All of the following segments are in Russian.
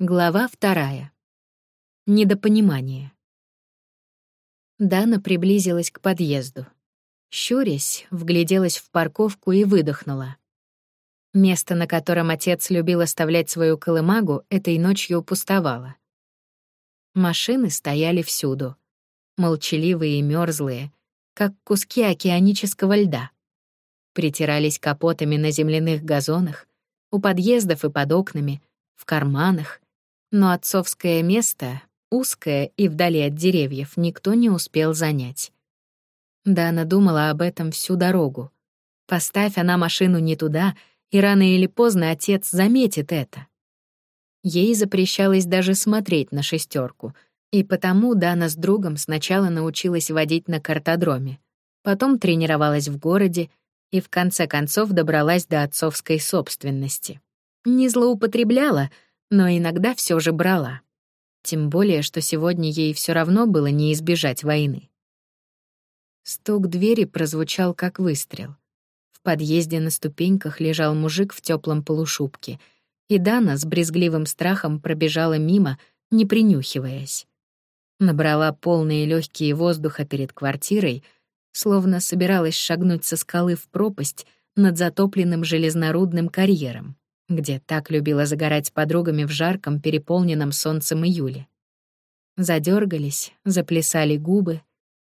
Глава вторая. Недопонимание. Дана приблизилась к подъезду. Щурясь, вгляделась в парковку и выдохнула. Место, на котором отец любил оставлять свою колымагу, этой ночью пустовало. Машины стояли всюду. Молчаливые и мёрзлые, как куски океанического льда. Притирались капотами на земляных газонах, у подъездов и под окнами, в карманах. Но отцовское место, узкое и вдали от деревьев, никто не успел занять. Дана думала об этом всю дорогу. Поставь она машину не туда, и рано или поздно отец заметит это. Ей запрещалось даже смотреть на шестерку, и потому Дана с другом сначала научилась водить на картодроме, потом тренировалась в городе и в конце концов добралась до отцовской собственности. Не злоупотребляла, но иногда все же брала. Тем более, что сегодня ей все равно было не избежать войны. Стук двери прозвучал как выстрел. В подъезде на ступеньках лежал мужик в теплом полушубке, и Дана с брезгливым страхом пробежала мимо, не принюхиваясь. Набрала полные легкие воздуха перед квартирой, словно собиралась шагнуть со скалы в пропасть над затопленным железнорудным карьером, где так любила загорать с подругами в жарком, переполненном солнцем июле. Задергались, заплясали губы,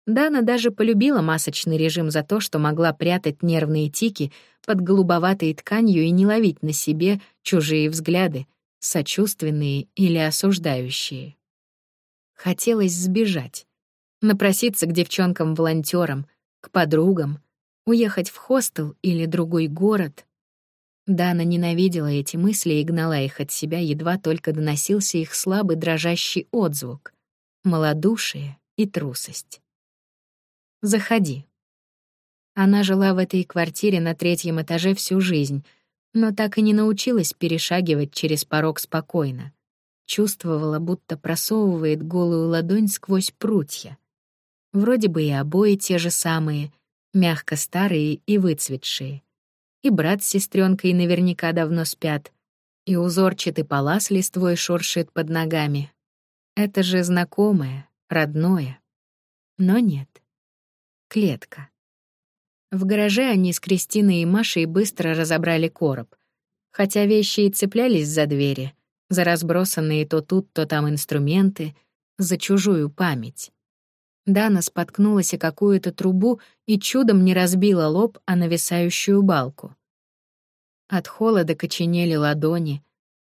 Дана даже полюбила масочный режим за то, что могла прятать нервные тики под голубоватой тканью и не ловить на себе чужие взгляды, сочувственные или осуждающие. Хотелось сбежать, напроситься к девчонкам волонтерам к подругам, уехать в хостел или другой город. Дана ненавидела эти мысли и гнала их от себя, едва только доносился их слабый дрожащий отзвук, малодушие и трусость. Заходи». Она жила в этой квартире на третьем этаже всю жизнь, но так и не научилась перешагивать через порог спокойно. Чувствовала, будто просовывает голую ладонь сквозь прутья. Вроде бы и обои те же самые, мягко старые и выцветшие. И брат с сестренкой наверняка давно спят, и узорчатый палас листвой шуршит под ногами. Это же знакомое, родное. Но нет. Клетка. В гараже они с Кристиной и Машей быстро разобрали короб. Хотя вещи и цеплялись за двери, за разбросанные то тут, то там инструменты, за чужую память. Дана споткнулась о какую-то трубу и чудом не разбила лоб о нависающую балку. От холода коченели ладони,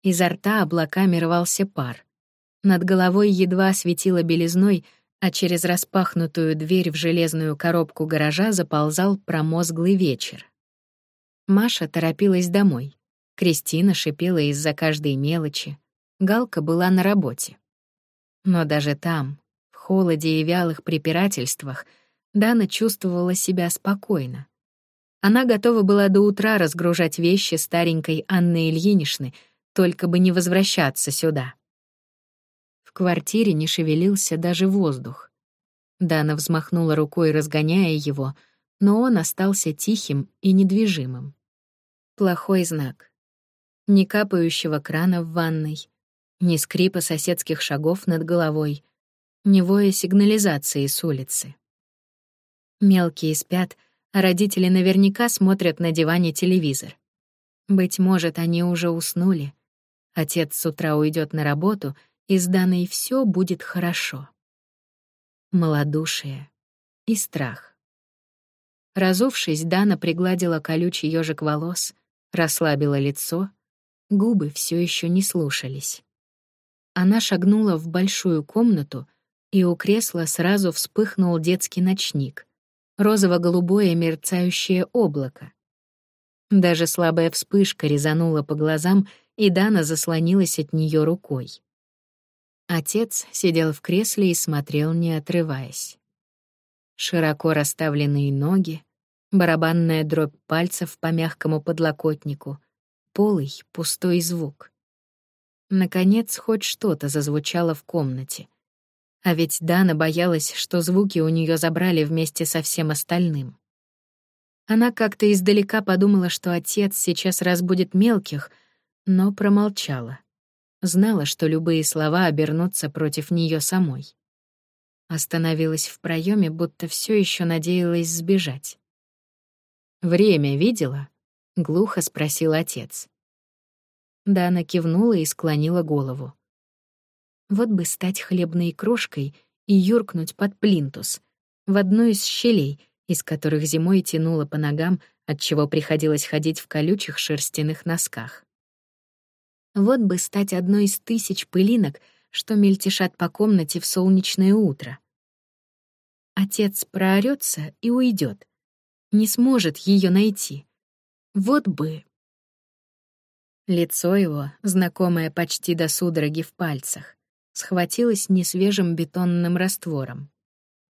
изо рта облаками рвался пар. Над головой едва светило белизной а через распахнутую дверь в железную коробку гаража заползал промозглый вечер. Маша торопилась домой. Кристина шипела из-за каждой мелочи. Галка была на работе. Но даже там, в холоде и вялых препирательствах, Дана чувствовала себя спокойно. Она готова была до утра разгружать вещи старенькой Анны Ильиничны, только бы не возвращаться сюда квартире не шевелился даже воздух. Дана взмахнула рукой, разгоняя его, но он остался тихим и недвижимым. Плохой знак. Ни капающего крана в ванной, ни скрипа соседских шагов над головой, ни воя сигнализации с улицы. Мелкие спят, родители наверняка смотрят на диване телевизор. Быть может, они уже уснули. Отец с утра уйдет на работу — и с Даной все будет хорошо. Молодушие и страх. Разувшись, Дана пригладила колючий ежик волос, расслабила лицо, губы все еще не слушались. Она шагнула в большую комнату, и у кресла сразу вспыхнул детский ночник, розово-голубое мерцающее облако. Даже слабая вспышка резанула по глазам, и Дана заслонилась от нее рукой. Отец сидел в кресле и смотрел, не отрываясь. Широко расставленные ноги, барабанная дробь пальцев по мягкому подлокотнику, полый, пустой звук. Наконец, хоть что-то зазвучало в комнате. А ведь Дана боялась, что звуки у нее забрали вместе со всем остальным. Она как-то издалека подумала, что отец сейчас разбудит мелких, но промолчала. знала, что любые слова обернутся против нее самой. Остановилась в проеме, будто все еще надеялась сбежать. «Время видела?» — глухо спросил отец. Дана кивнула и склонила голову. Вот бы стать хлебной крошкой и юркнуть под плинтус, в одну из щелей, из которых зимой тянуло по ногам, отчего приходилось ходить в колючих шерстяных носках. Вот бы стать одной из тысяч пылинок, что мельтешат по комнате в солнечное утро. Отец проорется и уйдет, не сможет ее найти. Вот бы. Лицо его, знакомое почти до судороги в пальцах, схватилось несвежим бетонным раствором.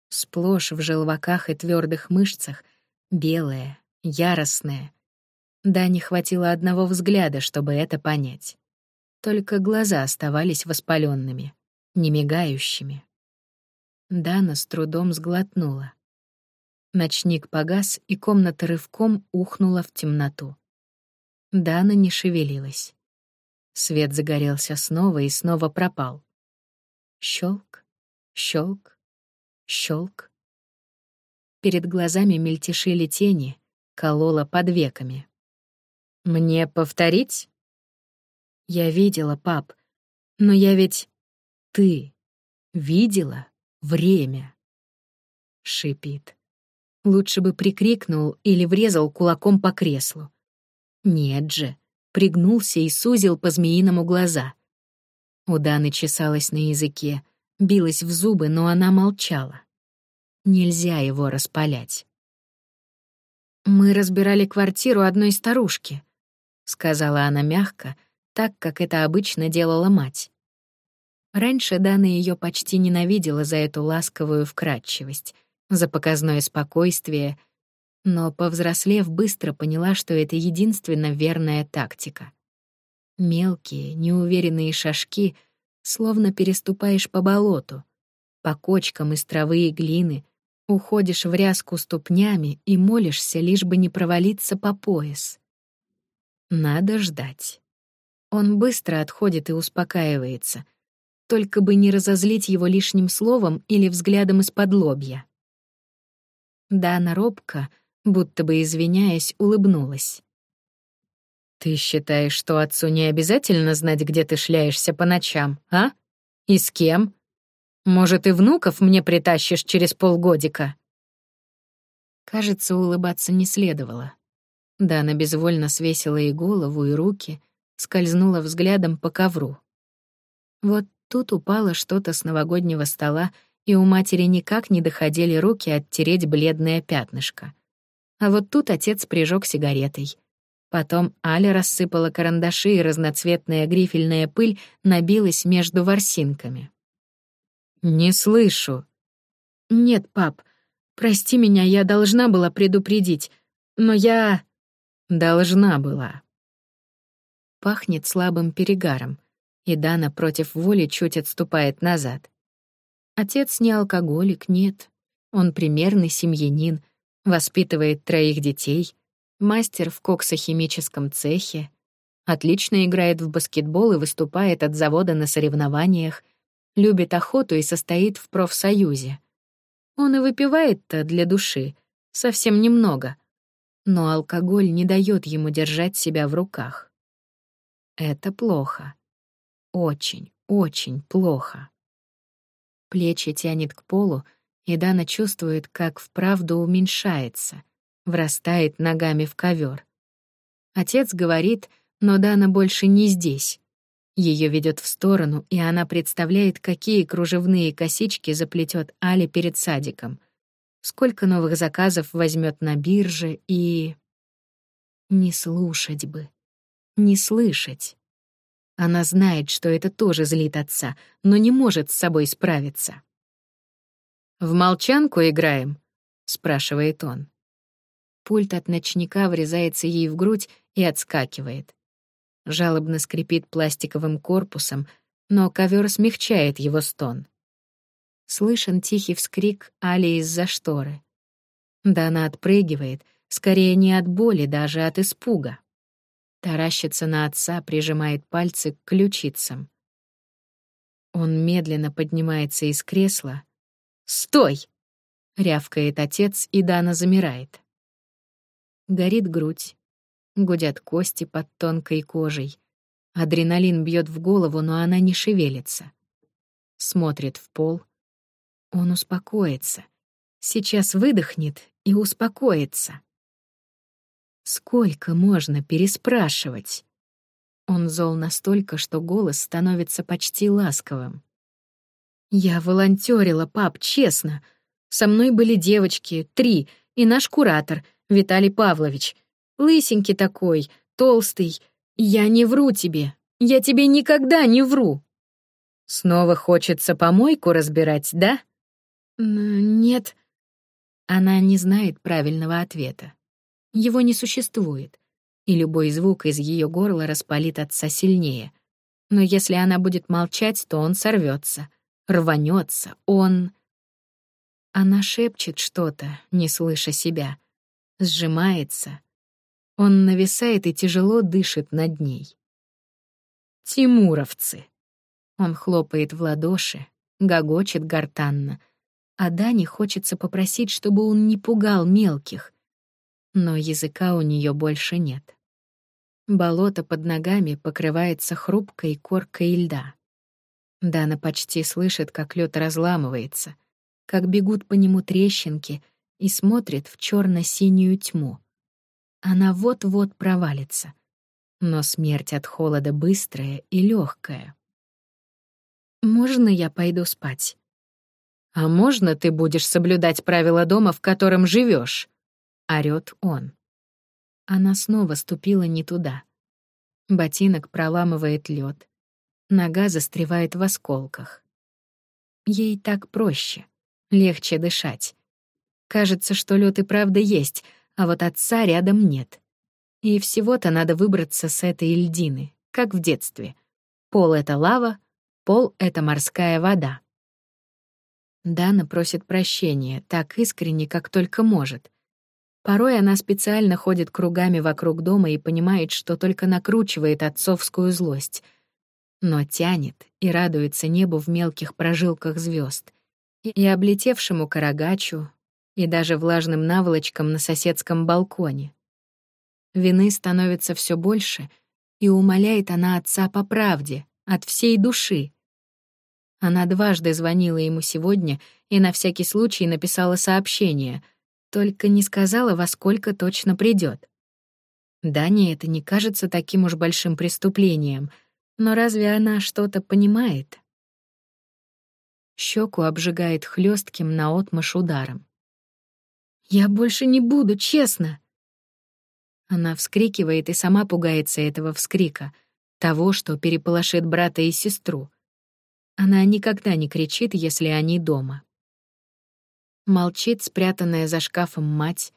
Сплошь в желваках и твердых мышцах, белое, яростное. Да, не хватило одного взгляда, чтобы это понять. Только глаза оставались воспаленными, немигающими. Дана с трудом сглотнула. Ночник погас, и комната рывком ухнула в темноту. Дана не шевелилась. Свет загорелся снова и снова пропал. Щелк, щелк, щелк. Перед глазами мельтешили тени, колола под веками. «Мне повторить?» «Я видела, пап, но я ведь... Ты видела время?» Шипит. Лучше бы прикрикнул или врезал кулаком по креслу. Нет же, пригнулся и сузил по-змеиному глаза. У Даны чесалась на языке, билась в зубы, но она молчала. Нельзя его распалять. «Мы разбирали квартиру одной старушки», — сказала она мягко, так, как это обычно делала мать. Раньше Дана ее почти ненавидела за эту ласковую вкрадчивость, за показное спокойствие, но, повзрослев, быстро поняла, что это единственно верная тактика. Мелкие, неуверенные шажки, словно переступаешь по болоту, по кочкам из травы и глины, уходишь в ряску ступнями и молишься, лишь бы не провалиться по пояс. Надо ждать. Он быстро отходит и успокаивается, только бы не разозлить его лишним словом или взглядом из-под лобья. Дана робко, будто бы извиняясь, улыбнулась. «Ты считаешь, что отцу не обязательно знать, где ты шляешься по ночам, а? И с кем? Может, и внуков мне притащишь через полгодика?» Кажется, улыбаться не следовало. Дана безвольно свесила и голову, и руки, скользнула взглядом по ковру. Вот тут упало что-то с новогоднего стола, и у матери никак не доходили руки оттереть бледное пятнышко. А вот тут отец прижег сигаретой — Потом Аля рассыпала карандаши, и разноцветная грифельная пыль набилась между ворсинками. «Не слышу». «Нет, пап, прости меня, я должна была предупредить, но я...» «Должна была». Пахнет слабым перегаром, и Дана против воли чуть отступает назад. Отец не алкоголик, нет. Он примерный семьянин, воспитывает троих детей — мастер в коксохимическом цехе, отлично играет в баскетбол и выступает от завода на соревнованиях, любит охоту и состоит в профсоюзе. Он и выпивает-то для души, совсем немного, но алкоголь не дает ему держать себя в руках. Это плохо. Очень, очень плохо. Плечи тянет к полу, и Дана чувствует, как вправду уменьшается — врастает ногами в ковер. Отец говорит, но Дана больше не здесь. Ее ведет в сторону, и она представляет, какие кружевные косички заплетет Али перед садиком. Сколько новых заказов возьмет на бирже и... Не слушать бы. Не слышать. Она знает, что это тоже злит отца, но не может с собой справиться. «В молчанку играем?» — спрашивает он. Пульт от ночника врезается ей в грудь и отскакивает. Жалобно скрипит пластиковым корпусом, но ковер смягчает его стон. Слышен тихий вскрик Али из-за шторы. Да она отпрыгивает, скорее не от боли, даже от испуга. Таращится на отца, прижимает пальцы к ключицам. Он медленно поднимается из кресла. «Стой!» — рявкает отец, и Дана замирает. Горит грудь, гудят кости под тонкой кожей. Адреналин бьет в голову, но она не шевелится. Смотрит в пол. Он успокоится. Сейчас выдохнет и успокоится. Сколько можно переспрашивать? Он зол настолько, что голос становится почти ласковым. «Я волонтерила, пап, честно. Со мной были девочки, три, и наш куратор, Виталий Павлович. Лысенький такой, толстый. Я не вру тебе. Я тебе никогда не вру». «Снова хочется помойку разбирать, да?» «Нет». Она не знает правильного ответа. Его не существует и любой звук из ее горла распалит отца сильнее. Но если она будет молчать, то он сорвется, рванется, он... Она шепчет что-то, не слыша себя, сжимается. Он нависает и тяжело дышит над ней. «Тимуровцы!» Он хлопает в ладоши, гогочет гортанно, а Дане хочется попросить, чтобы он не пугал мелких, но языка у нее больше нет. Болото под ногами покрывается хрупкой коркой льда. Дана почти слышит, как лед разламывается, как бегут по нему трещинки и смотрит в черно синюю тьму. Она вот-вот провалится. Но смерть от холода быстрая и легкая. «Можно я пойду спать?» «А можно ты будешь соблюдать правила дома, в котором живешь? орёт он. Она снова ступила не туда. Ботинок проламывает лед. Нога застревает в осколках. Ей так проще, легче дышать. Кажется, что лед и правда есть, а вот отца рядом нет. И всего-то надо выбраться с этой льдины, как в детстве. Пол — это лава, пол — это морская вода. Дана просит прощения, так искренне, как только может. Порой она специально ходит кругами вокруг дома и понимает, что только накручивает отцовскую злость. Но тянет и радуется небу в мелких прожилках звезд, и облетевшему карагачу, и даже влажным наволочкам на соседском балконе. Вины становится все больше, и умоляет она отца по правде, от всей души. Она дважды звонила ему сегодня и на всякий случай написала сообщение — только не сказала, во сколько точно придет. Дане это не кажется таким уж большим преступлением, но разве она что-то понимает? Щеку обжигает хлестким наотмашь ударом. «Я больше не буду, честно!» Она вскрикивает и сама пугается этого вскрика, того, что переполошит брата и сестру. Она никогда не кричит, если они дома. Молчит спрятанная за шкафом мать.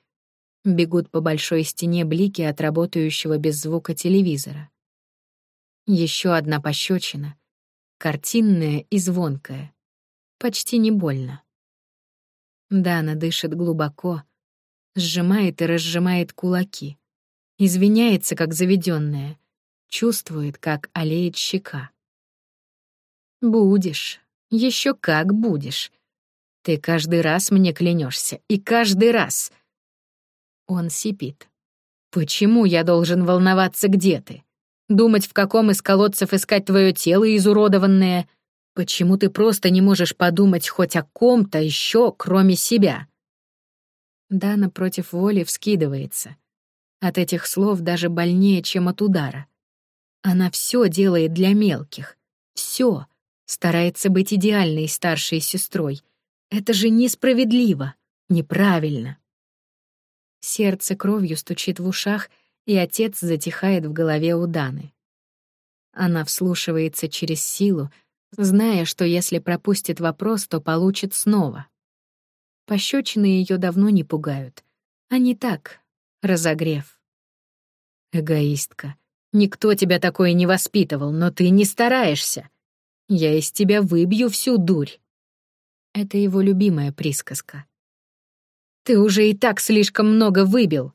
Бегут по большой стене блики от работающего без звука телевизора. Еще одна пощечина, картинная и звонкая. Почти не больно. Дана дышит глубоко, сжимает и разжимает кулаки. Извиняется, как заведенная, чувствует, как олеет щека. «Будешь, еще как будешь», ты каждый раз мне клянешься, и каждый раз. Он сипит. Почему я должен волноваться, где ты? Думать, в каком из колодцев искать твое тело изуродованное? Почему ты просто не можешь подумать хоть о ком-то еще, кроме себя? Дана против воли вскидывается. От этих слов даже больнее, чем от удара. Она все делает для мелких. Все. Старается быть идеальной старшей сестрой — это же несправедливо, неправильно. Сердце кровью стучит в ушах, и отец затихает в голове у Даны. Она вслушивается через силу, зная, что если пропустит вопрос, то получит снова. Пощечины ее давно не пугают. Они так, разогрев. Эгоистка. Никто тебя такое не воспитывал, но ты не стараешься. Я из тебя выбью всю дурь. Это его любимая присказка. «Ты уже и так слишком много выбил!»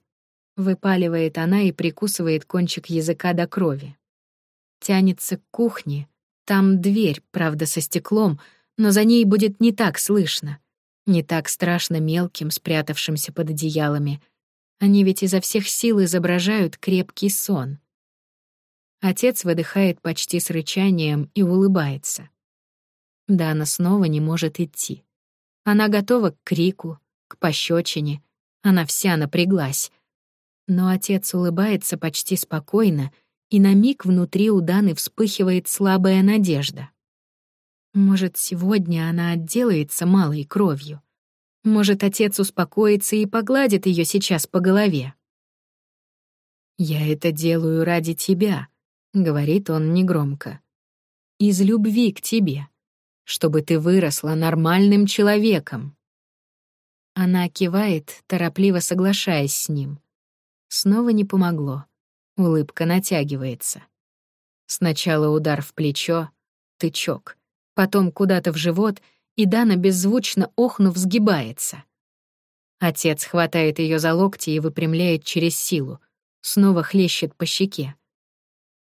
Выпаливает она и прикусывает кончик языка до крови. Тянется к кухне, Там дверь, правда, со стеклом, но за ней будет не так слышно, не так страшно мелким, спрятавшимся под одеялами. Они ведь изо всех сил изображают крепкий сон. Отец выдыхает почти с рычанием и улыбается. Дана снова не может идти. Она готова к крику, к пощечине. Она вся напряглась. Но отец улыбается почти спокойно, и на миг внутри у Даны вспыхивает слабая надежда. Может, сегодня она отделается малой кровью. Может, отец успокоится и погладит ее сейчас по голове. «Я это делаю ради тебя», — говорит он негромко. «Из любви к тебе, чтобы ты выросла нормальным человеком». Она кивает, торопливо соглашаясь с ним. Снова не помогло. Улыбка натягивается. Сначала удар в плечо, тычок, потом куда-то в живот, и Дана, беззвучно охнув, сгибается. Отец хватает ее за локти и выпрямляет через силу, снова хлещет по щеке.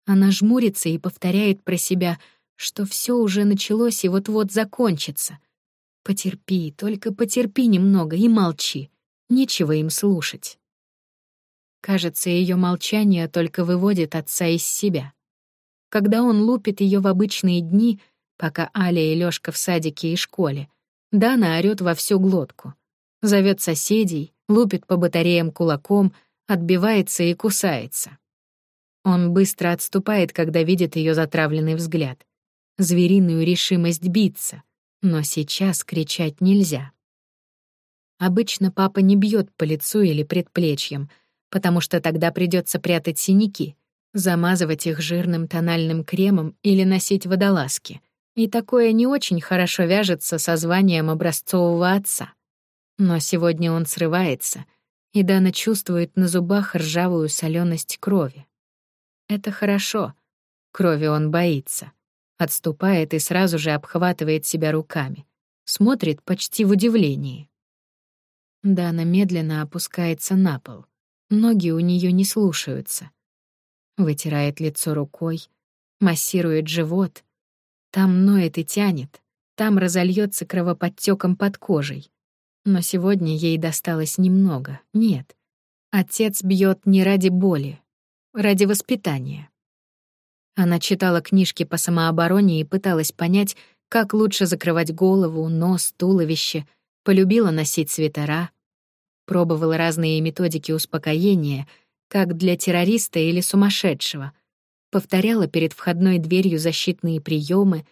Она жмурится и повторяет про себя, что все уже началось и вот-вот закончится. Потерпи, только потерпи немного и молчи. Нечего им слушать. Кажется, ее молчание только выводит отца из себя. Когда он лупит ее в обычные дни, пока Аля и Лёшка в садике и школе, Дана орёт во всю глотку. Зовет соседей, лупит по батареям кулаком, отбивается и кусается. Он быстро отступает, когда видит ее затравленный взгляд. Звериную решимость биться, но сейчас кричать нельзя. Обычно папа не бьет по лицу или предплечьям — потому что тогда придется прятать синяки, замазывать их жирным тональным кремом или носить водолазки. И такое не очень хорошо вяжется со званием образцового отца. Но сегодня он срывается, и Дана чувствует на зубах ржавую соленость крови. Это хорошо. Крови он боится. Отступает и сразу же обхватывает себя руками. Смотрит почти в удивлении. Дана медленно опускается на пол. Ноги у нее не слушаются. Вытирает лицо рукой, массирует живот. Там ноет и тянет, там разольется кровоподтеком под кожей. Но сегодня ей досталось немного. Нет. Отец бьет не ради боли, ради воспитания. Она читала книжки по самообороне и пыталась понять, как лучше закрывать голову, нос, туловище, полюбила носить свитера — Пробовал разные методики успокоения, как для террориста или сумасшедшего. Повторяла перед входной дверью защитные приемы,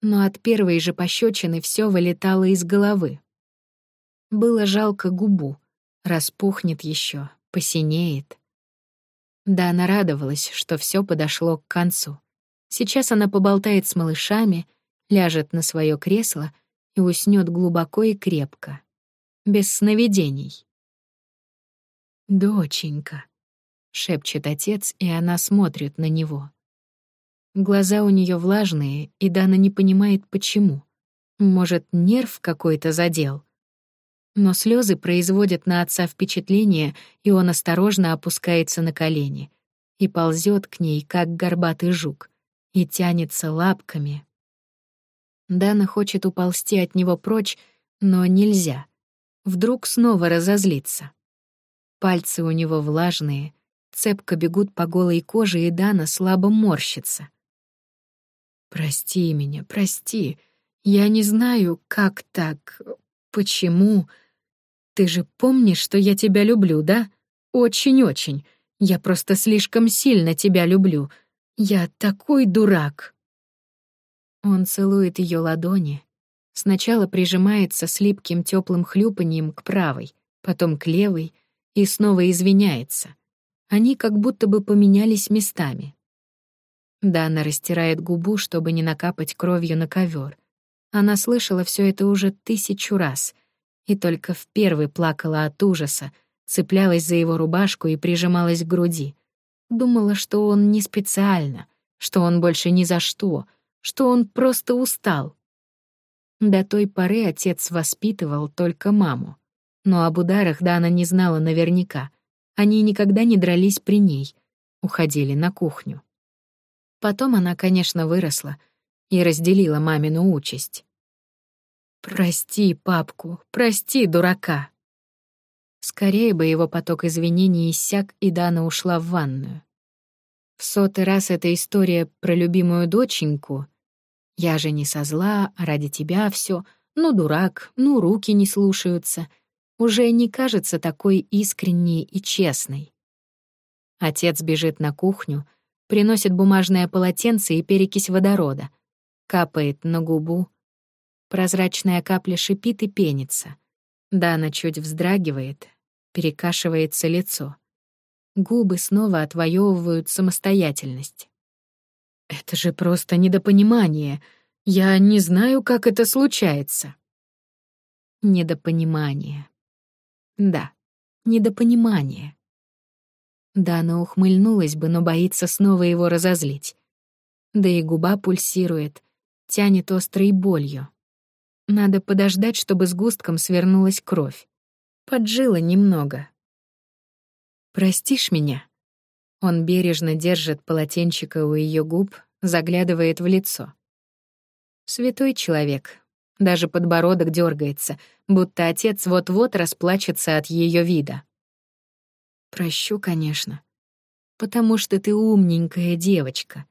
но от первой же пощечины все вылетало из головы. Было жалко губу, распухнет еще, посинеет. Да, она радовалась, что все подошло к концу. Сейчас она поболтает с малышами, ляжет на свое кресло и уснет глубоко и крепко, без сновидений. «Доченька», — шепчет отец, и она смотрит на него. Глаза у нее влажные, и Дана не понимает, почему. Может, нерв какой-то задел. Но слезы производят на отца впечатление, и он осторожно опускается на колени и ползет к ней, как горбатый жук, и тянется лапками. Дана хочет уползти от него прочь, но нельзя. Вдруг снова разозлится. Пальцы у него влажные, цепко бегут по голой коже, и Дана слабо морщится. «Прости меня, прости. Я не знаю, как так, почему. Ты же помнишь, что я тебя люблю, да? Очень-очень. Я просто слишком сильно тебя люблю. Я такой дурак». Он целует ее ладони, сначала прижимается с липким теплым хлюпаньем к правой, потом к левой, и снова извиняется. Они как будто бы поменялись местами. Дана растирает губу, чтобы не накапать кровью на ковер. Она слышала все это уже тысячу раз, и только в первый плакала от ужаса, цеплялась за его рубашку и прижималась к груди. Думала, что он не специально, что он больше ни за что, что он просто устал. До той поры отец воспитывал только маму. Но об ударах Дана не знала наверняка. Они никогда не дрались при ней, уходили на кухню. Потом она, конечно, выросла, и разделила мамину участь. «Прости папку, прости дурака». Скорее бы его поток извинений иссяк, и Дана ушла в ванную. В сотый раз эта история про любимую доченьку. Я же не со зла, ради тебя все. Ну, дурак, ну, руки не слушаются. Уже не кажется такой искренней и честной. Отец бежит на кухню, приносит бумажное полотенце и перекись водорода. Капает на губу. Прозрачная капля шипит и пенится. Дана чуть вздрагивает, перекашивается лицо. Губы снова отвоевывают самостоятельность. «Это же просто недопонимание. Я не знаю, как это случается». Недопонимание. Да, недопонимание. Дана ухмыльнулась бы, но боится снова его разозлить. Да и губа пульсирует, тянет острой болью. Надо подождать, чтобы с густком свернулась кровь. Поджила немного, Простишь меня?» Он бережно держит полотенчика у ее губ, заглядывает в лицо. Святой человек. Даже подбородок дергается, будто отец вот-вот расплачется от ее вида. «Прощу, конечно. Потому что ты умненькая девочка».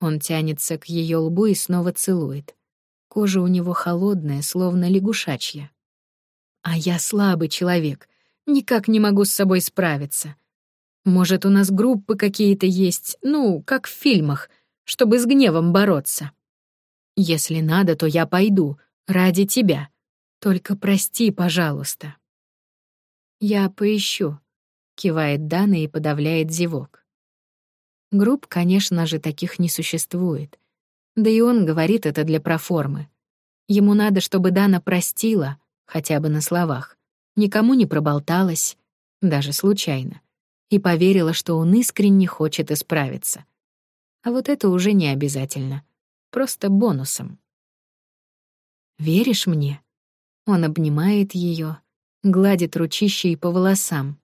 Он тянется к ее лбу и снова целует. Кожа у него холодная, словно лягушачья. «А я слабый человек», Никак не могу с собой справиться. Может, у нас группы какие-то есть, ну, как в фильмах, чтобы с гневом бороться. Если надо, то я пойду, ради тебя. Только прости, пожалуйста. Я поищу, кивает Дана и подавляет зевок. Групп, конечно же, таких не существует. Да и он говорит это для проформы. Ему надо, чтобы Дана простила, хотя бы на словах никому не проболталась, даже случайно, и поверила, что он искренне хочет исправиться. А вот это уже не обязательно, просто бонусом. «Веришь мне?» Он обнимает ее, гладит ручищей по волосам.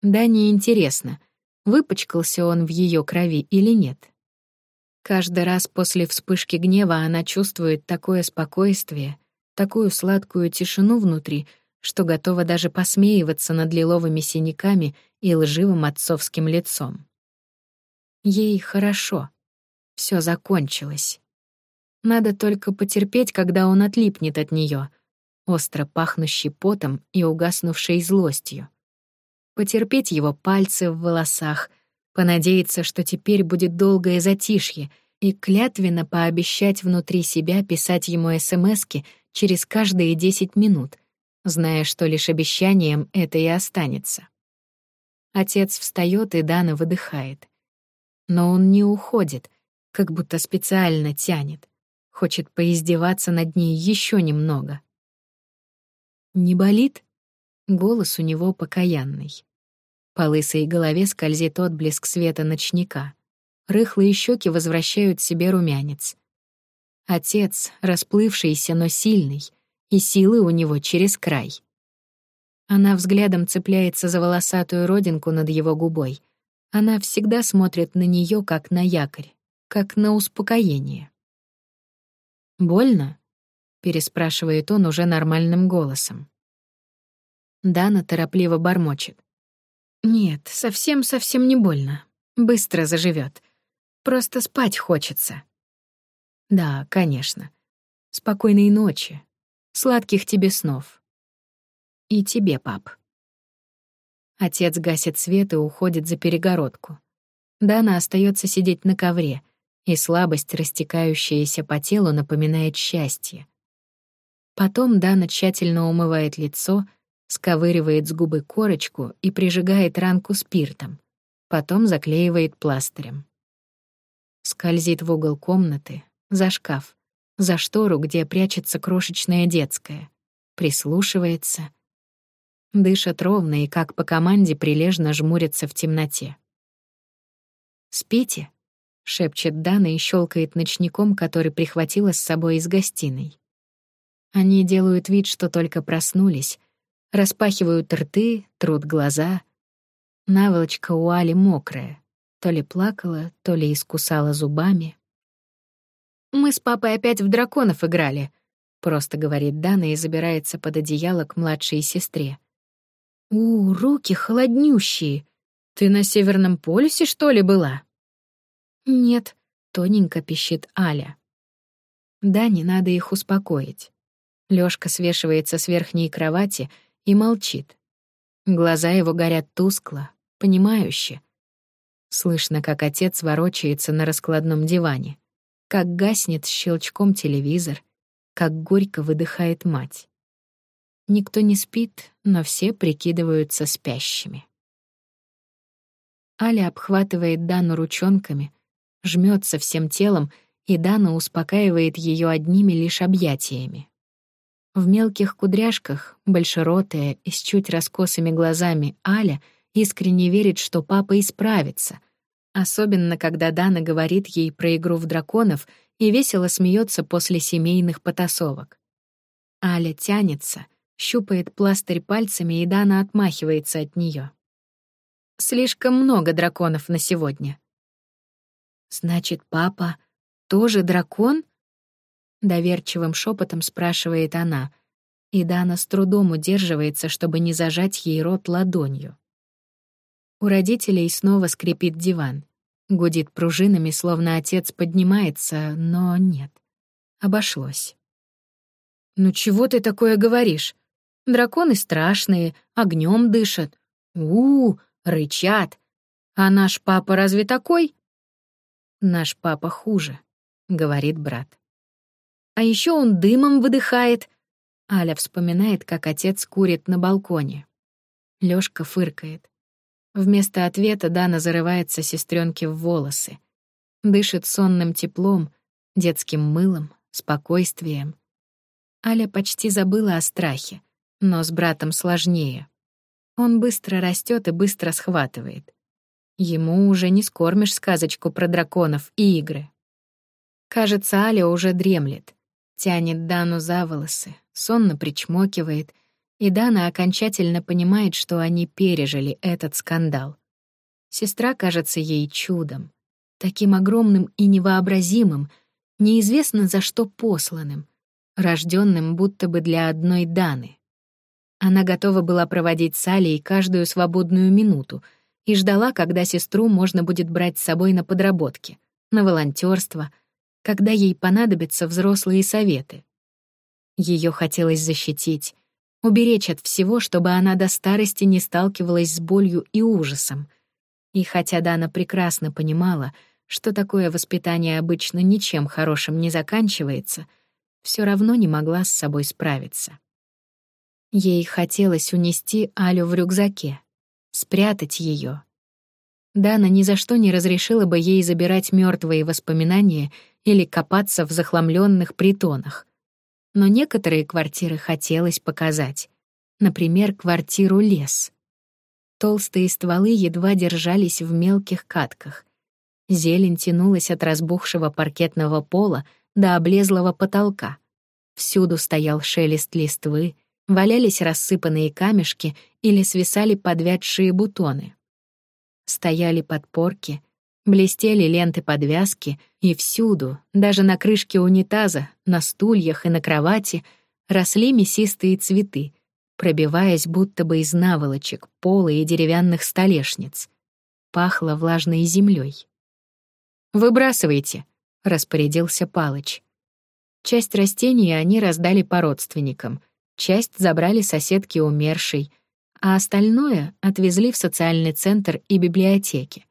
Да, неинтересно, выпачкался он в ее крови или нет. Каждый раз после вспышки гнева она чувствует такое спокойствие, такую сладкую тишину внутри — что готова даже посмеиваться над лиловыми синяками и лживым отцовским лицом. Ей хорошо. Все закончилось. Надо только потерпеть, когда он отлипнет от нее, остро пахнущий потом и угаснувшей злостью. Потерпеть его пальцы в волосах, понадеяться, что теперь будет долгое затишье, и клятвенно пообещать внутри себя писать ему СМСки через каждые десять минут, зная, что лишь обещанием это и останется. Отец встает и Дана выдыхает. Но он не уходит, как будто специально тянет, хочет поиздеваться над ней еще немного. «Не болит?» Голос у него покаянный. По лысой голове скользит отблеск света ночника. Рыхлые щеки возвращают себе румянец. Отец, расплывшийся, но сильный — и силы у него через край. Она взглядом цепляется за волосатую родинку над его губой. Она всегда смотрит на нее как на якорь, как на успокоение. «Больно?» — переспрашивает он уже нормальным голосом. Дана торопливо бормочет. «Нет, совсем-совсем не больно. Быстро заживет. Просто спать хочется». «Да, конечно. Спокойной ночи. Сладких тебе снов. И тебе, пап. Отец гасит свет и уходит за перегородку. Дана остается сидеть на ковре, и слабость, растекающаяся по телу, напоминает счастье. Потом Дана тщательно умывает лицо, сковыривает с губы корочку и прижигает ранку спиртом, потом заклеивает пластырем. Скользит в угол комнаты, за шкаф, за штору, где прячется крошечная детская. Прислушивается. Дышит ровно и, как по команде, прилежно жмурится в темноте. «Спите?» — шепчет Дана и щелкает ночником, который прихватила с собой из гостиной. Они делают вид, что только проснулись, распахивают рты, трут глаза. Наволочка у Али мокрая, то ли плакала, то ли искусала зубами. Мы с папой опять в драконов играли», — просто говорит Дана и забирается под одеяло к младшей сестре. «У, руки холоднющие. Ты на Северном полюсе, что ли, была?» «Нет», — тоненько пищит Аля. Да, не надо их успокоить. Лёшка свешивается с верхней кровати и молчит. Глаза его горят тускло, понимающе. Слышно, как отец ворочается на раскладном диване, как гаснет щелчком телевизор, как горько выдыхает мать. Никто не спит, но все прикидываются спящими. Аля обхватывает Дану ручонками, жмется всем телом и Дана успокаивает ее одними лишь объятиями. В мелких кудряшках, большеротая и с чуть раскосыми глазами Аля искренне верит, что папа исправится, особенно когда Дана говорит ей про игру в драконов и весело смеется после семейных потасовок. Аля тянется, щупает пластырь пальцами, и Дана отмахивается от нее. Слишком много драконов на сегодня. Значит, папа тоже дракон? Доверчивым шепотом спрашивает она, и Дана с трудом удерживается, чтобы не зажать ей рот ладонью. У родителей снова скрипит диван. Гудит пружинами, словно отец поднимается, но нет. Обошлось. «Ну чего ты такое говоришь? Драконы страшные, огнем дышат. у, -у рычат. А наш папа разве такой?» «Наш папа хуже», — говорит брат. «А еще он дымом выдыхает». Аля вспоминает, как отец курит на балконе. Лёшка фыркает. Вместо ответа Дана зарывается сестренке в волосы. Дышит сонным теплом, детским мылом, спокойствием. Аля почти забыла о страхе, но с братом сложнее. Он быстро растет и быстро схватывает. Ему уже не скормишь сказочку про драконов и игры. Кажется, Аля уже дремлет. Тянет Дану за волосы, сонно причмокивает, и Дана окончательно понимает, что они пережили этот скандал. Сестра кажется ей чудом, таким огромным и невообразимым, неизвестно за что посланным, рожденным будто бы для одной Даны. Она готова была проводить с Алей каждую свободную минуту — и ждала, когда сестру можно будет брать с собой на подработки, на волонтерство, когда ей понадобятся взрослые советы. Ее хотелось защитить, уберечь от всего, чтобы она до старости не сталкивалась с болью и ужасом. И хотя Дана прекрасно понимала, что такое воспитание обычно ничем хорошим не заканчивается, все равно не могла с собой справиться. Ей хотелось унести Алю в рюкзаке, спрятать ее. Дана ни за что не разрешила бы ей забирать мертвые воспоминания или копаться в захламленных притонах. Но некоторые квартиры хотелось показать. Например, квартиру «Лес». Толстые стволы едва держались в мелких катках. Зелень тянулась от разбухшего паркетного пола до облезлого потолка. Всюду стоял шелест листвы, валялись рассыпанные камешки или свисали подвядшие бутоны. Стояли подпорки, блестели ленты подвязки, и всюду, даже на крышке унитаза, на стульях и на кровати, росли мясистые цветы, пробиваясь будто бы из наволочек, пола и деревянных столешниц. Пахло влажной землей. «Выбрасывайте», — распорядился Палыч. Часть растений они раздали по родственникам — часть забрали соседки умершей, а остальное отвезли в социальный центр и библиотеки.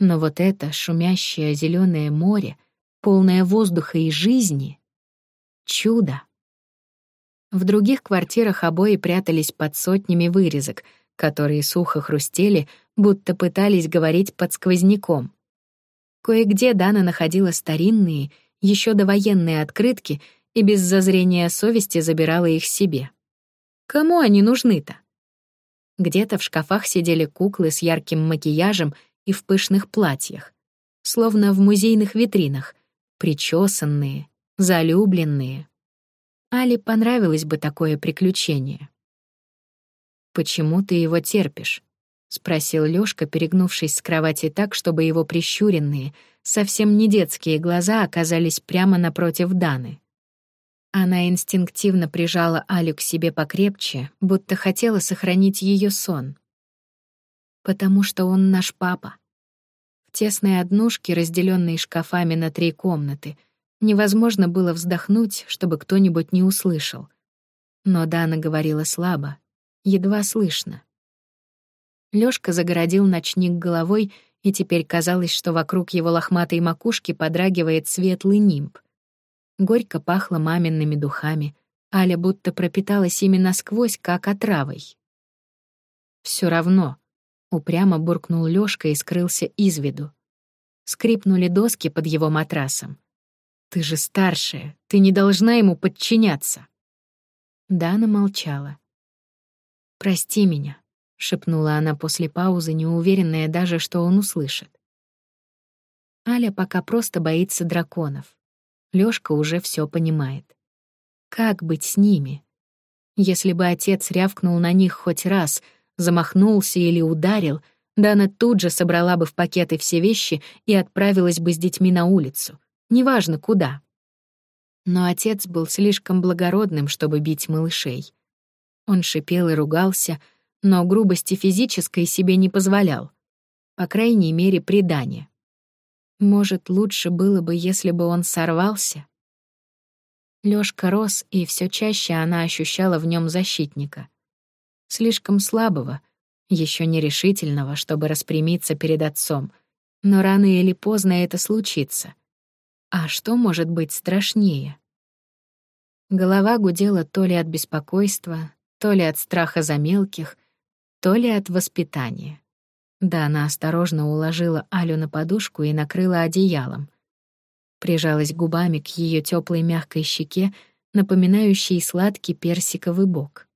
Но вот это шумящее зеленое море, полное воздуха и жизни — чудо. В других квартирах обои прятались под сотнями вырезок, которые сухо хрустели, будто пытались говорить под сквозняком. Кое-где Дана находила старинные, еще довоенные открытки и без зазрения совести забирала их себе. Кому они нужны-то? Где-то в шкафах сидели куклы с ярким макияжем и в пышных платьях, словно в музейных витринах, причесанные, залюбленные. Али понравилось бы такое приключение. «Почему ты его терпишь?» — спросил Лёшка, перегнувшись с кровати так, чтобы его прищуренные, совсем не детские глаза оказались прямо напротив Даны. Она инстинктивно прижала Алю к себе покрепче, будто хотела сохранить ее сон. «Потому что он наш папа», тесной однушке, разделенной шкафами на три комнаты, невозможно было вздохнуть, чтобы кто-нибудь не услышал. Но Дана говорила слабо, едва слышно. Лёшка загородил ночник головой, и теперь казалось, что вокруг его лохматой макушки подрагивает светлый нимб. Горько пахло мамиными духами, Аля будто пропиталась ими насквозь, как отравой. Все равно», Упрямо буркнул Лёшка и скрылся из виду. Скрипнули доски под его матрасом. «Ты же старшая, ты не должна ему подчиняться». Дана молчала. «Прости меня», — шепнула она после паузы, неуверенная даже, что он услышит. Аля пока просто боится драконов. Лёшка уже всё понимает. Как быть с ними? Если бы отец рявкнул на них хоть раз — замахнулся или ударил, Дана тут же собрала бы в пакеты все вещи и отправилась бы с детьми на улицу. Неважно куда. Но отец был слишком благородным, чтобы бить малышей. Он шипел и ругался, но грубости физической себе не позволял. По крайней мере, предание. Может, лучше было бы, если бы он сорвался? Лёшка рос, и все чаще она ощущала в нем защитника слишком слабого, еще нерешительного, чтобы распрямиться перед отцом. Но рано или поздно это случится. А что может быть страшнее? Голова гудела то ли от беспокойства, то ли от страха за мелких, то ли от воспитания. Да, она осторожно уложила Алю на подушку и накрыла одеялом. Прижалась губами к ее теплой мягкой щеке, напоминающей сладкий персиковый бок.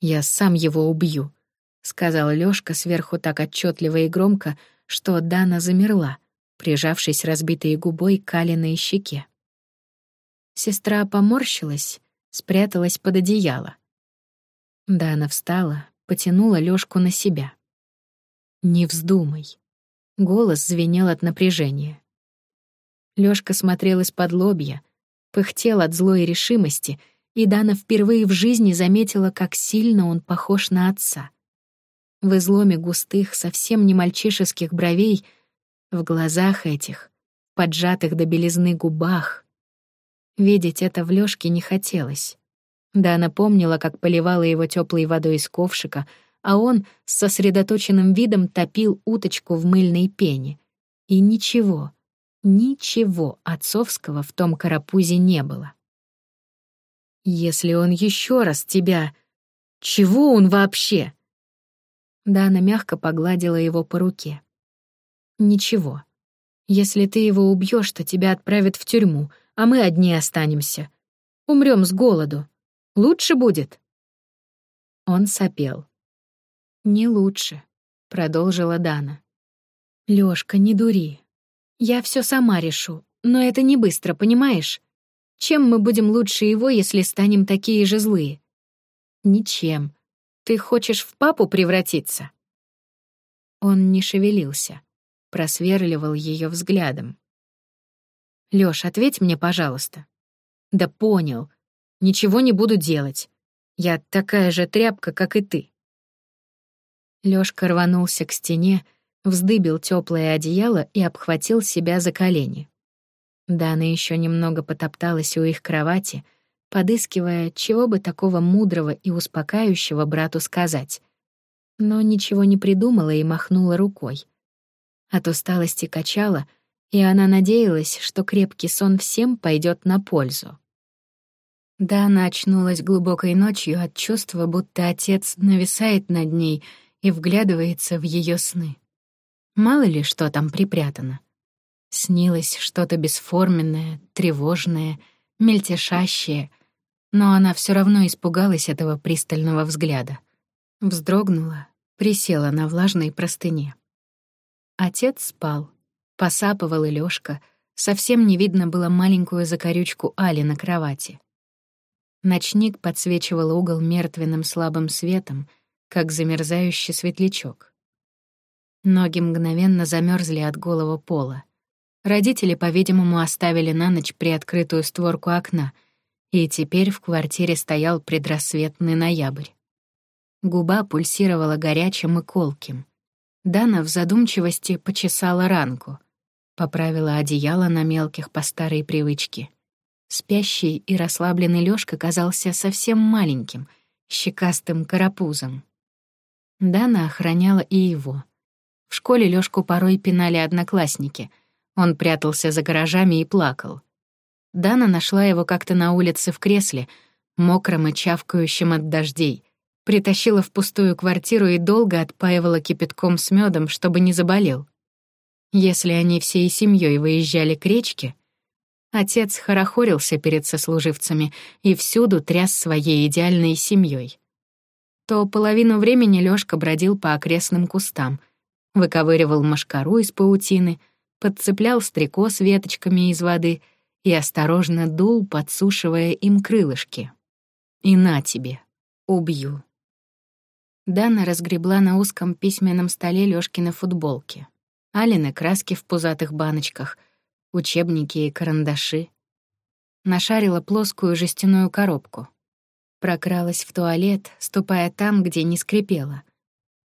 «Я сам его убью», — сказал Лёшка сверху так отчетливо и громко, что Дана замерла, прижавшись разбитой губой к Алиной щеке. Сестра поморщилась, спряталась под одеяло. Дана встала, потянула Лёшку на себя. «Не вздумай». Голос звенел от напряжения. Лёшка смотрел из-под лобья, пыхтел от злой решимости — и Дана впервые в жизни заметила, как сильно он похож на отца. В изломе густых, совсем не мальчишеских бровей, в глазах этих, поджатых до белизны губах. Видеть это в Лёшке не хотелось. Дана помнила, как поливала его теплой водой из ковшика, а он с сосредоточенным видом топил уточку в мыльной пене. И ничего, ничего отцовского в том карапузе не было. Если он еще раз тебя... Чего он вообще? Дана мягко погладила его по руке. Ничего. Если ты его убьешь, то тебя отправят в тюрьму, а мы одни останемся. Умрем с голоду. Лучше будет? Он сопел. Не лучше, продолжила Дана. Лёшка, не дури. Я все сама решу, но это не быстро, понимаешь? Чем мы будем лучше его, если станем такие же злые? Ничем. Ты хочешь в папу превратиться? Он не шевелился, просверливал ее взглядом. Лёш, ответь мне, пожалуйста. Да понял. Ничего не буду делать. Я такая же тряпка, как и ты. Лёшка рванулся к стене, вздыбил теплое одеяло и обхватил себя за колени. Дана еще немного потопталась у их кровати, подыскивая, чего бы такого мудрого и успокаивающего брату сказать. Но ничего не придумала и махнула рукой. От усталости качала, и она надеялась, что крепкий сон всем пойдет на пользу. Дана очнулась глубокой ночью от чувства, будто отец нависает над ней и вглядывается в ее сны. Мало ли, что там припрятано. Снилось что-то бесформенное, тревожное, мельтешащее, но она все равно испугалась этого пристального взгляда. Вздрогнула, присела на влажной простыне. Отец спал, посапывал и Лёшка, совсем не видно было маленькую закорючку Али на кровати. Ночник подсвечивал угол мертвенным слабым светом, как замерзающий светлячок. Ноги мгновенно замерзли от голого пола — Родители, по-видимому, оставили на ночь приоткрытую створку окна, и теперь в квартире стоял предрассветный ноябрь. Губа пульсировала горячим и колким. Дана в задумчивости почесала ранку, поправила одеяло на мелких по старой привычке. Спящий и расслабленный Лёшка казался совсем маленьким, щекастым карапузом. Дана охраняла и его. В школе Лёшку порой пинали одноклассники. Он прятался за гаражами и плакал. Дана нашла его как-то на улице в кресле, мокром и чавкающим от дождей, притащила в пустую квартиру и долго отпаивала кипятком с медом, чтобы не заболел. Если они всей семьей выезжали к речке, отец хорохорился перед сослуживцами и всюду тряс своей идеальной семьей. То половину времени Лёшка бродил по окрестным кустам, выковыривал мошкару из паутины, подцеплял стрекоз веточками из воды и осторожно дул, подсушивая им крылышки. «И на тебе, убью». Дана разгребла на узком письменном столе Лёшкины футболки. Алины краски в пузатых баночках, учебники и карандаши. Нашарила плоскую жестяную коробку. Прокралась в туалет, ступая там, где не скрипела.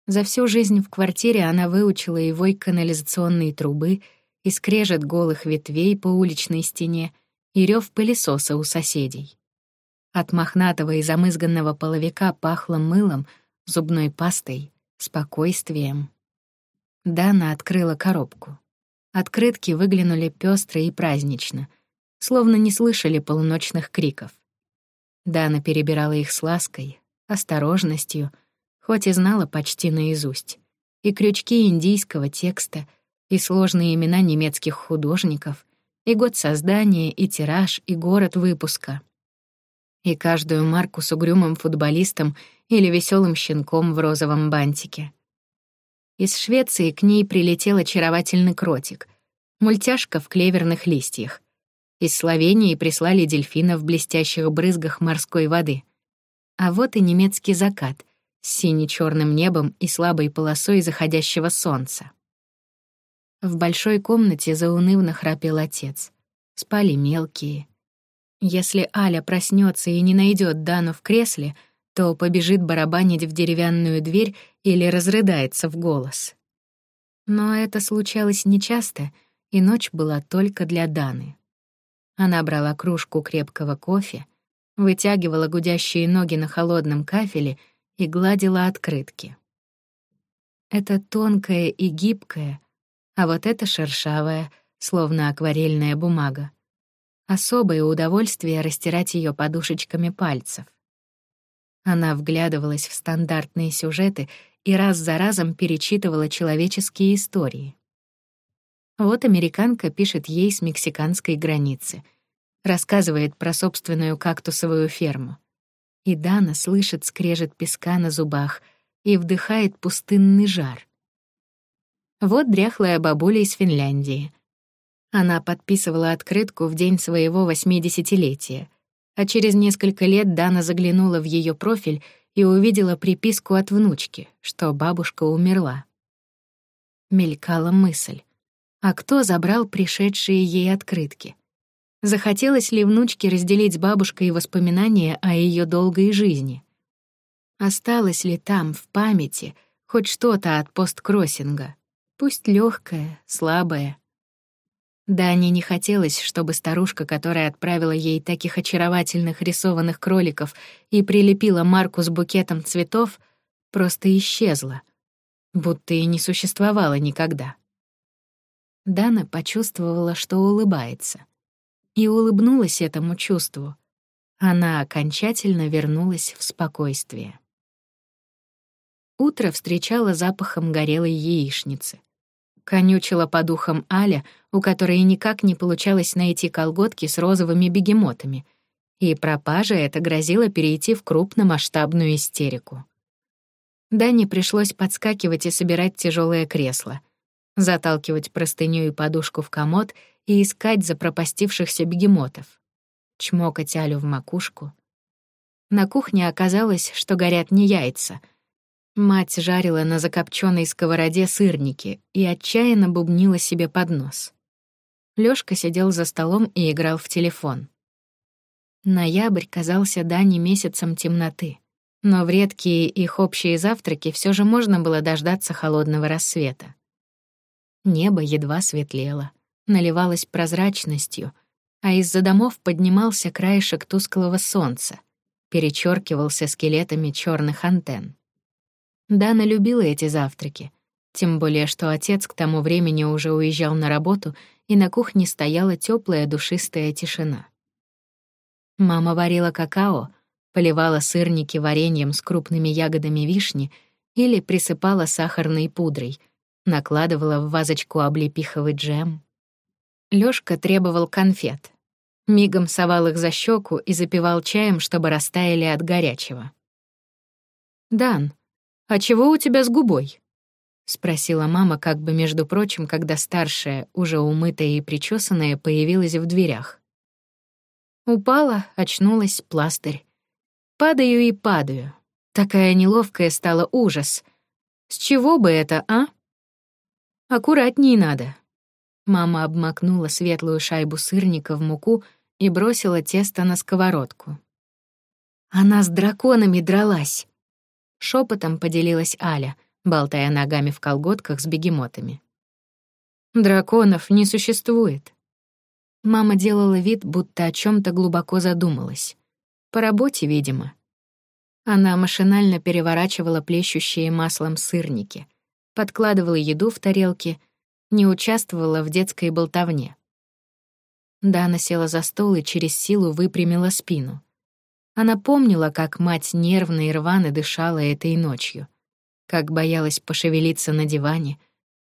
За всю жизнь в квартире она выучила и вой канализационные трубы, и скрежет голых ветвей по уличной стене, и рёв пылесоса у соседей. От мохнатого и замызганного половика пахло мылом — зубной пастой, спокойствием. Дана открыла коробку. Открытки выглянули пёстро и празднично, словно не слышали полуночных криков. Дана перебирала их с лаской, осторожностью, хоть и знала почти наизусть, и крючки индийского текста, и сложные имена немецких художников, и год создания, и тираж, и город выпуска. И каждую марку с угрюмым футболистом или веселым щенком в розовом бантике. Из Швеции к ней прилетел очаровательный кротик, мультяшка в клеверных листьях. Из Словении прислали дельфина в блестящих брызгах морской воды. А вот и немецкий закат с сине-чёрным небом и слабой полосой заходящего солнца. В большой комнате заунывно храпел отец. Спали мелкие. Если Аля проснется и не найдет Дану в кресле — то побежит барабанить в деревянную дверь или разрыдается в голос. Но это случалось нечасто, и ночь была только для Даны. Она брала кружку крепкого кофе, вытягивала гудящие ноги на холодном кафеле и гладила открытки. Это тонкая и гибкая, а вот это шершавая, словно акварельная бумага. Особое удовольствие растирать ее подушечками пальцев. Она вглядывалась в стандартные сюжеты и раз за разом перечитывала человеческие истории. Вот американка пишет ей с мексиканской границы, рассказывает про собственную кактусовую ферму. И Дана слышит скрежет песка на зубах и вдыхает пустынный жар. Вот дряхлая бабуля из Финляндии. Она подписывала открытку в день своего восьмидесятилетия — а через несколько лет Дана заглянула в ее профиль и увидела приписку от внучки, что бабушка умерла. Мелькала мысль. А кто забрал пришедшие ей открытки? Захотелось ли внучке разделить с бабушкой воспоминания о ее долгой жизни? Осталось ли там, в памяти, хоть что-то от посткроссинга? Пусть легкое, слабое, Дане не хотелось, чтобы старушка, которая отправила ей таких очаровательных рисованных кроликов и прилепила марку с букетом цветов, просто исчезла, будто и не существовала никогда. Дана почувствовала, что улыбается. И улыбнулась этому чувству. Она окончательно вернулась в спокойствие. Утро встречало запахом горелой яичницы — Конючила по духам Аля, у которой никак не получалось найти колготки с розовыми бегемотами, и пропажа эта грозила перейти в крупномасштабную истерику. Дане пришлось подскакивать и собирать тяжелое кресло, заталкивать простыню и подушку в комод и искать запропастившихся бегемотов, чмокать Алю в макушку. На кухне оказалось, что горят не яйца — Мать жарила на закопченной сковороде сырники и отчаянно бубнила себе под нос. Лёшка сидел за столом и играл в телефон. Ноябрь казался Дане месяцем темноты, но в редкие их общие завтраки все же можно было дождаться холодного рассвета. Небо едва светлело, наливалось прозрачностью, а из-за домов поднимался краешек тусклого солнца, перечеркивался скелетами черных антенн. Дана любила эти завтраки, тем более что отец к тому времени уже уезжал на работу, и на кухне стояла теплая душистая тишина. Мама варила какао, поливала сырники вареньем с крупными ягодами вишни или присыпала сахарной пудрой, накладывала в вазочку облепиховый джем. Лёшка требовал конфет. Мигом совал их за щеку и запивал чаем, чтобы растаяли от горячего. «Дан, а чего у тебя с губой?» — спросила мама, как бы между прочим, когда старшая, уже умытая и причесанная, появилась в дверях. Упала, очнулась, пластырь. Падаю и падаю. Такая неловкая стала ужас. С чего бы это, а? Аккуратней надо. Мама обмакнула светлую шайбу сырника в муку и бросила тесто на сковородку. Она с драконами дралась. Шепотом поделилась Аля, болтая ногами в колготках с бегемотами. Драконов не существует. Мама делала вид, будто о чем то глубоко задумалась. По работе, видимо. Она машинально переворачивала плещущие маслом сырники, подкладывала еду в тарелки, не участвовала в детской болтовне. Дана села за стол и через силу выпрямила спину. Она помнила, как мать нервно и рвано дышала этой ночью, как боялась пошевелиться на диване,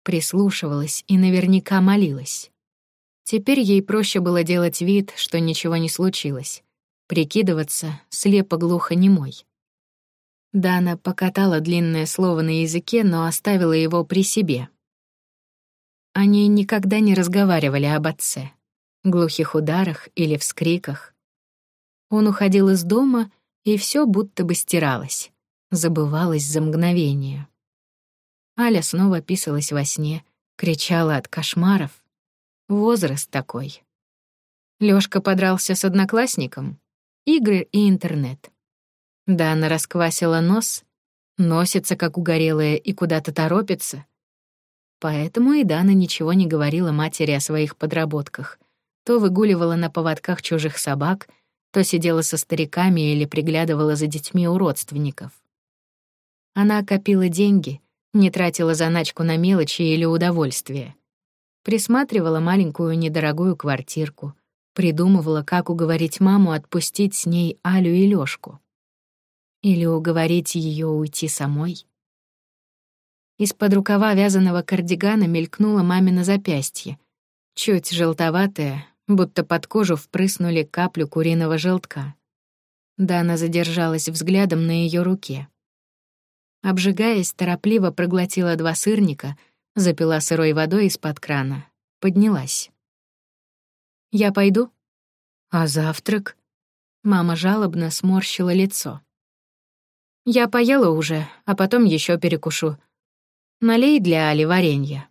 прислушивалась и наверняка молилась. Теперь ей проще было делать вид, что ничего не случилось, прикидываться слепо-глухо-немой. Дана покатала длинное слово на языке, но оставила его при себе. Они никогда не разговаривали об отце, глухих ударах или вскриках. Он уходил из дома, и все будто бы стиралось, забывалось за мгновение. Аля снова писалась во сне, кричала от кошмаров, Возраст такой. Лёшка подрался с одноклассником. Игры и интернет. Дана расквасила нос, носится как угорелая и куда-то торопится. Поэтому и Дана ничего не говорила матери о своих подработках. То выгуливала на поводках чужих собак, то сидела со стариками или приглядывала за детьми у родственников. Она копила деньги, не тратила заначку на мелочи или удовольствие присматривала маленькую недорогую квартирку, придумывала, как уговорить маму отпустить с ней Алю и Лёшку. Или уговорить её уйти самой. Из-под рукава вязаного кардигана мелькнула мамино запястье, чуть желтоватое, будто под кожу впрыснули каплю куриного желтка. Дана задержалась взглядом на её руке. Обжигаясь, торопливо проглотила два сырника — запила сырой водой из-под крана, поднялась. «Я пойду?» «А завтрак?» Мама жалобно сморщила лицо. «Я поела уже, а потом еще перекушу. Налей для Али варенья».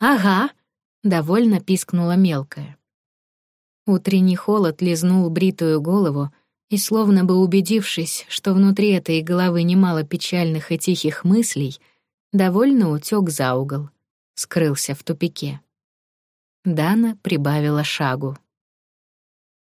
«Ага», — довольно пискнула мелкая. Утренний холод лизнул бритую голову, и, словно бы убедившись, что внутри этой головы немало печальных и тихих мыслей, — довольно утёк за угол, скрылся в тупике. Дана прибавила шагу.